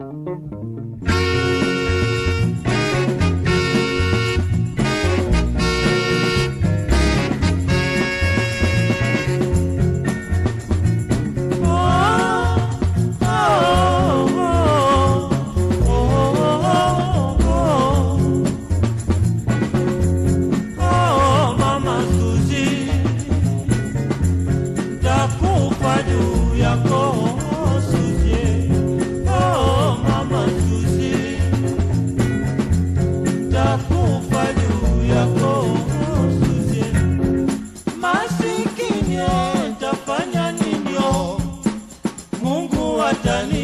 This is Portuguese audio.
Oh, Sudani.